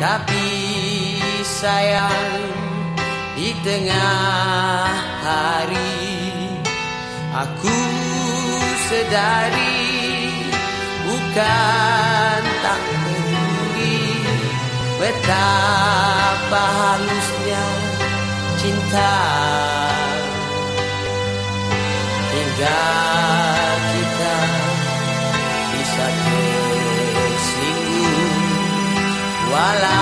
Tapi sayang di tengah hari Aku sedari bukan tak peduli Betapa halusnya cinta. Hingga Bala.